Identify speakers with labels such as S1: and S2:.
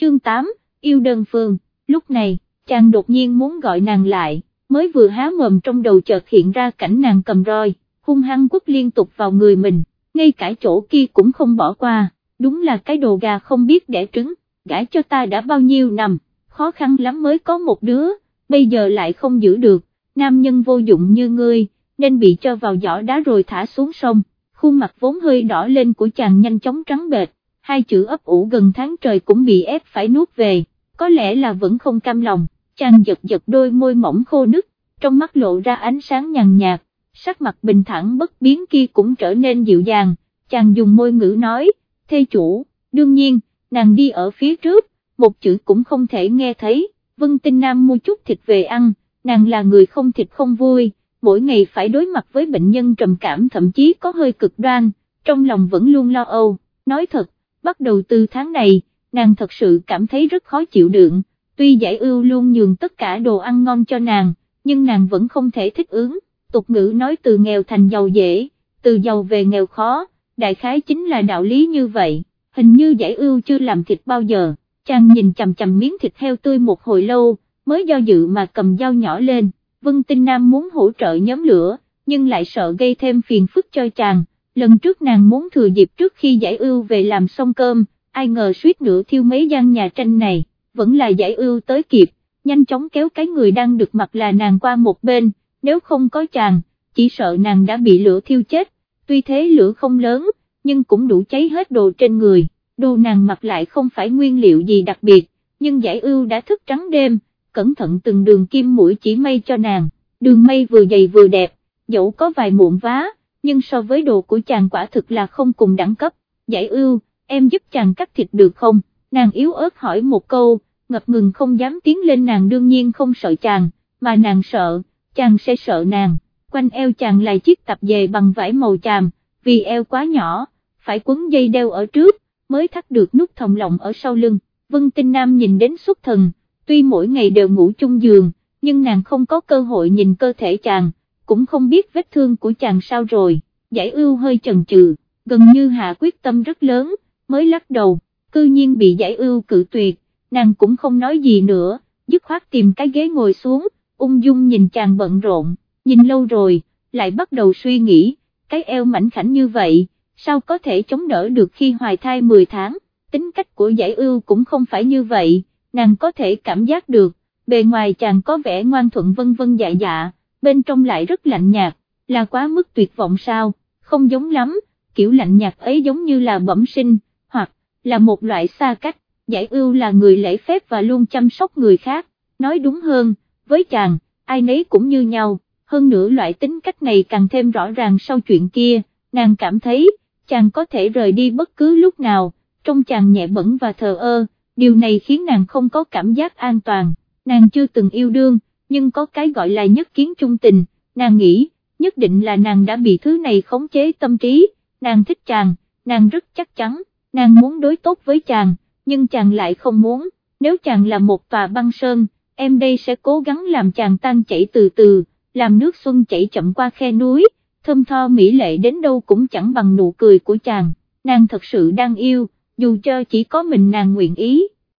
S1: chương 8, yêu đơn phương, lúc này, chàng đột nhiên muốn gọi nàng lại, mới vừa há mồm trong đầu chợt hiện ra cảnh nàng cầm roi, hung hăng quất liên tục vào người mình, ngay cả chỗ kia cũng không bỏ qua, đúng là cái đồ gà không biết đẻ trứng, gãi cho ta đã bao nhiêu năm, khó khăn lắm mới có một đứa, bây giờ lại không giữ được, nam nhân vô dụng như ngươi, nên bị cho vào giỏ đá rồi thả xuống sông, khuôn mặt vốn hơi đỏ lên của chàng nhanh chóng trắng bệch, hai chữ ấp ủ gần tháng trời cũng bị ép phải nuốt về, có lẽ là vẫn không cam lòng, chàng giật giật đôi môi mỏng khô nứt, trong mắt lộ ra ánh sáng nhàn nhạt, sắc mặt bình thản bất biến kia cũng trở nên dịu dàng, chàng dùng môi ngữ nói, thê chủ, đương nhiên, nàng đi ở phía trước, một chữ cũng không thể nghe thấy, Vân Tinh Nam mua chút thịt về ăn, nàng là người không thịt không vui, mỗi ngày phải đối mặt với bệnh nhân trầm cảm thậm chí có hơi cực đoan, trong lòng vẫn luôn lo âu, nói thật, bắt đầu từ tháng này, nàng thật sự cảm thấy rất khó chịu đựng, tuy giải ưu luôn nhường tất cả đồ ăn ngon cho nàng, nhưng nàng vẫn không thể thích ứng, tục ngữ nói từ nghèo thành giàu dễ, từ giàu về nghèo khó, đại khái chính là đạo lý như vậy, hình như giải ưu chưa làm thịt bao giờ, chàng nhìn chầm chầm miếng thịt heo tươi một hồi lâu, mới do dự mà cầm dao nhỏ lên, Vân Tinh Nam muốn hỗ trợ nhóm lửa, nhưng lại sợ gây thêm phiền phức cho chàng, lần trước nàng muốn thừa dịp trước khi giải ưu về làm xong cơm, ai ngờ suýt nữa thiêu mấy gian nhà tranh này, vẫn là giải ưu tới kịp, nhanh chóng kéo cái người đang được mặc là nàng qua một bên, nếu không có chàng, chỉ sợ nàng đã bị lửa thiêu chết, tuy thế lửa không lớn, nhưng cũng đủ cháy hết đồ trên người, đồ nàng mặc lại không phải nguyên liệu gì đặc biệt, nhưng giải ưu đã thức trắng đêm, cẩn thận từng đường kim mũi chỉ may cho nàng, đường mây vừa dày vừa đẹp, dẫu có vài muộn vá, nhưng so với đồ của chàng quả thực là không cùng đẳng cấp, giải ưu, em giúp chàng cắt thịt được không, nàng yếu ớt hỏi một câu, ngập ngừng không dám tiến lên nàng đương nhiên không sợ chàng, mà nàng sợ, chàng sẽ sợ nàng, quanh eo chàng là chiếc tập dề bằng vải màu chàm, vì eo quá nhỏ, phải quấn dây đeo ở trước, mới thắt được nút thòng lọng ở sau lưng, Vân Tinh Nam nhìn đến xuất thần, tuy mỗi ngày đều ngủ chung giường, nhưng nàng không có cơ hội nhìn cơ thể chàng, cũng không biết vết thương của chàng sao rồi, giải ưu hơi chần chừ, gần như hạ quyết tâm rất lớn, mới lắc đầu, cư nhiên bị giải ưu cự tuyệt, nàng cũng không nói gì nữa, dứt khoát tìm cái ghế ngồi xuống, ung dung nhìn chàng bận rộn, nhìn lâu rồi, lại bắt đầu suy nghĩ, cái eo mảnh khảnh như vậy, sao có thể chống đỡ được khi hoài thai 10 tháng, tính cách của giải ưu cũng không phải như vậy, nàng có thể cảm giác được, bề ngoài chàng có vẻ ngoan thuận vân vân dạ dạ, bên trong lại rất lạnh nhạt, là quá mức tuyệt vọng sao, không giống lắm, kiểu lạnh nhạt ấy giống như là bẩm sinh, hoặc là một loại xa cách, giải ưu là người lễ phép và luôn chăm sóc người khác, nói đúng hơn, với chàng, ai nấy cũng như nhau, hơn nữa loại tính cách này càng thêm rõ ràng sau chuyện kia, nàng cảm thấy, chàng có thể rời đi bất cứ lúc nào, trong chàng nhẹ bẩn và thờ ơ, điều này khiến nàng không có cảm giác an toàn, nàng chưa từng yêu đương, nhưng có cái gọi là nhất kiến trung tình, nàng nghĩ, nhất định là nàng đã bị thứ này khống chế tâm trí, nàng thích chàng, nàng rất chắc chắn, nàng muốn đối tốt với chàng, nhưng chàng lại không muốn, nếu chàng là một tòa băng sơn, em đây sẽ cố gắng làm chàng tan chảy từ từ, làm nước xuân chảy chậm qua khe núi, thơm tho mỹ lệ đến đâu cũng chẳng bằng nụ cười của chàng, nàng thật sự đang yêu, dù cho chỉ có mình nàng nguyện ý.